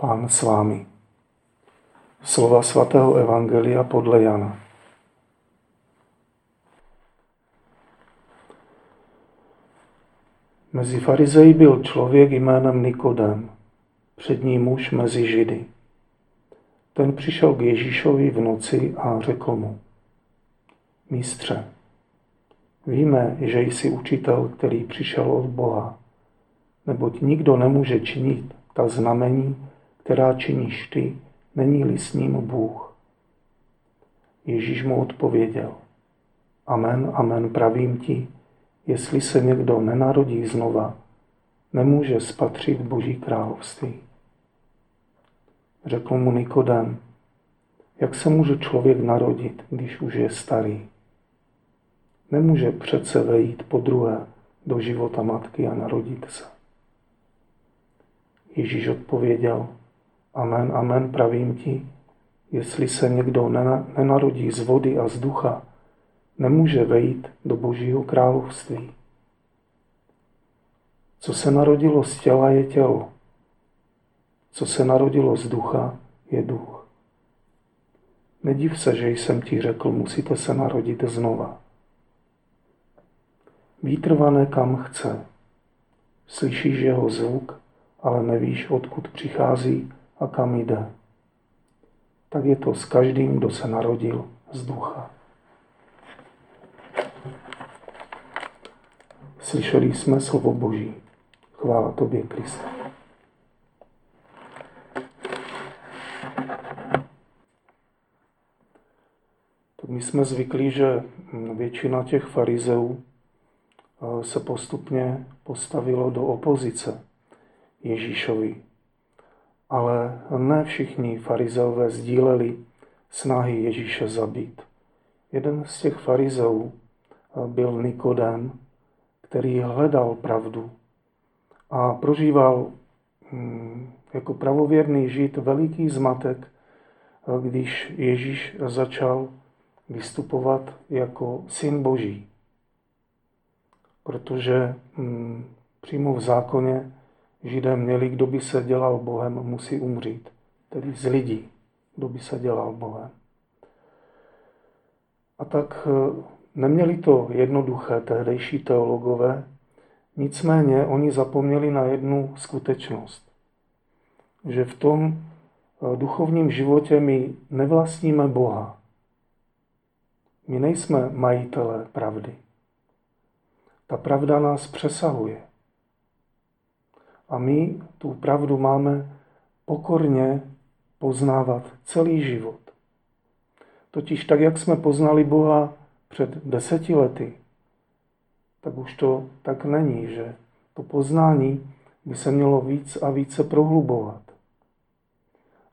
Pán s vámi. Slova svatého Evangelia podle Jana. Mezi farizeji byl člověk jménem Nikodem, přední muž mezi Židy. Ten přišel k Ježíšovi v noci a řekl mu, Mistře, víme, že jsi učitel, který přišel od Boha, neboť nikdo nemůže činit ta znamení, která činíš ty, není-li s ním Bůh. Ježíš mu odpověděl, Amen, amen, pravím ti, jestli se někdo nenarodí znova, nemůže spatřit Boží království. Řekl mu Nikodem, jak se může člověk narodit, když už je starý? Nemůže přece vejít po druhé do života matky a narodit se. Ježíš odpověděl, Amen, amen, pravím ti, jestli se někdo nenarodí z vody a z ducha, nemůže vejít do Božího království. Co se narodilo z těla, je tělo. Co se narodilo z ducha, je duch. Nediv se, že jsem ti řekl, musíte se narodit znova. Vítr vane kam chce. Slyšíš jeho zvuk, ale nevíš, odkud přichází a kam jde. Tak je to s každým, kdo se narodil z ducha. Slyšeli jsme slovo Boží. Chvála tobě, Kriste. Tak my jsme zvyklí, že většina těch farizeů eh, se postupně postavilo do opozice Ježíšovi. Ne všichni farizeové sdíleli snahy Ježíše zabít. Jeden z těch farizeů byl Nikodem, který hledal pravdu a prožíval hm, jako pravověrný žid veliký zmatek, když Ježíš začal vystupovat jako syn Boží. Protože hm, přímo v zákoně Židé měli, kdo by se dělal Bohem, musí umřít. Tedy z lidí, kdo by se dělal Bohem. A tak eh, neměli to jednoduché tehdejší teologové, nicméně oni zapomněli na jednu skutečnost, že v tom eh, duchovním životě my nevlastníme Boha. My nejsme majitelé pravdy. Ta pravda nás přesahuje. A my tu pravdu máme pokorně poznávat celý život. Totiž tak, jak jsme poznali Boha před deseti lety, tak už to tak není, že to poznání by se mělo víc a více prohlubovat.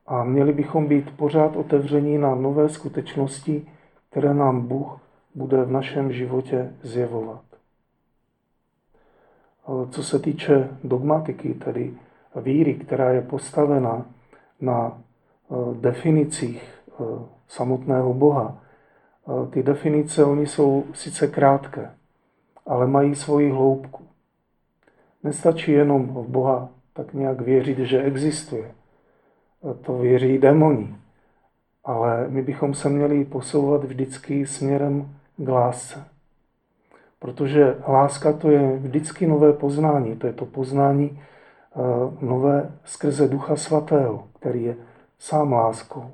A měli bychom být pořád otevření na nové skutečnosti, které nám Bůh bude v našem životě zjevovat. Co se týče dogmatiky, tedy víry, která je postavena na eh, definicích eh, samotného Boha, eh, ty definice, oni jsou sice krátké, ale mají svoji hloubku. Nestačí jenom v Boha tak nějak věřit, že existuje. To věří démoni. Ale my bychom se měli posouvat vždycky směrem k lásce. Protože láska to je vždycky nové poznání. To je to poznání eh, nové skrze Ducha Svatého, který je sám láskou.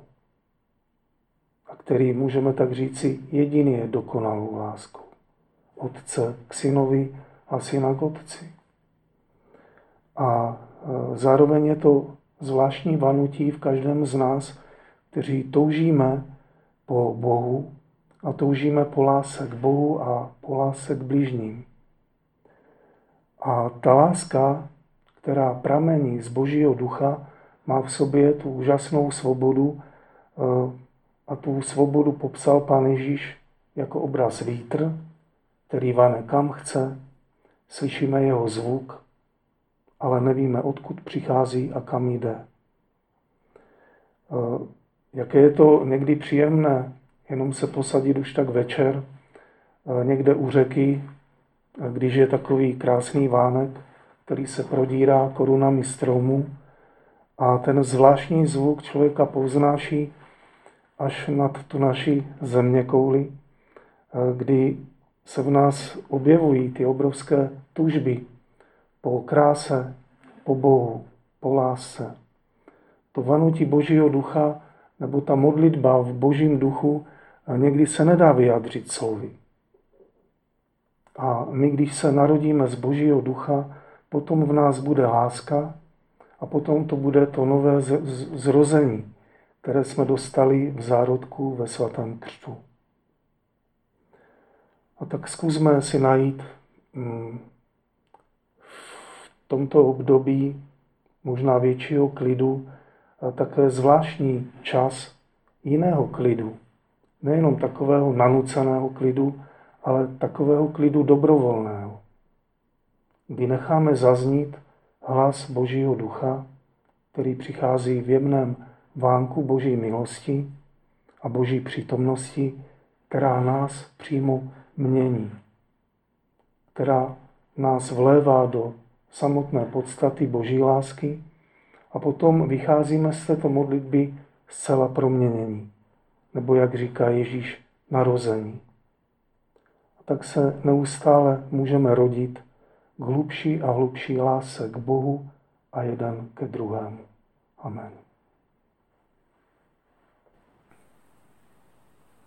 A který, můžeme tak říci, jediný je dokonalou láskou. Otce k synovi a syna k otci. A eh, zároveň je to zvláštní vanutí v každém z nás, kteří toužíme po Bohu, a toužíme po lásce k Bohu a po lásce k blížním. A ta láska, která pramení z Božího ducha, má v sobě tu úžasnou svobodu eh, a tu svobodu popsal Pán Ježíš jako obraz vítr, který vane kam chce, slyšíme jeho zvuk, ale nevíme, odkud přichází a kam jde. Eh, jaké je to někdy příjemné jenom se posadit už tak večer eh, někde u řeky, eh, když je takový krásný vánek, který se prodírá korunami stromů A ten zvláštní zvuk člověka povznáší až nad tu naši země kouli, kdy se v nás objevují ty obrovské tužby po kráse, po Bohu, po lásce. To vanutí Božího ducha nebo ta modlitba v Božím duchu někdy se nedá vyjádřit slovy. A my, když se narodíme z Božího ducha, potom v nás bude láska a potom to bude to nové zrození, které jsme dostali v zárodku ve svatém křtu. A tak zkusme si najít mm, v tomto období možná většího klidu také zvláštní čas jiného klidu. Nejenom takového nanuceného klidu, ale takového klidu dobrovolného, kdy necháme zaznít hlas Božího ducha, který přichází v jemném vánku Boží milosti a Boží přítomnosti, která nás přímo mění, která nás vlévá do samotné podstaty Boží lásky a potom vycházíme z této modlitby zcela proměnění, nebo jak říká Ježíš, narození. A tak se neustále můžeme rodit k hlubší a hlubší lásce k Bohu a jeden ke druhému. Amen.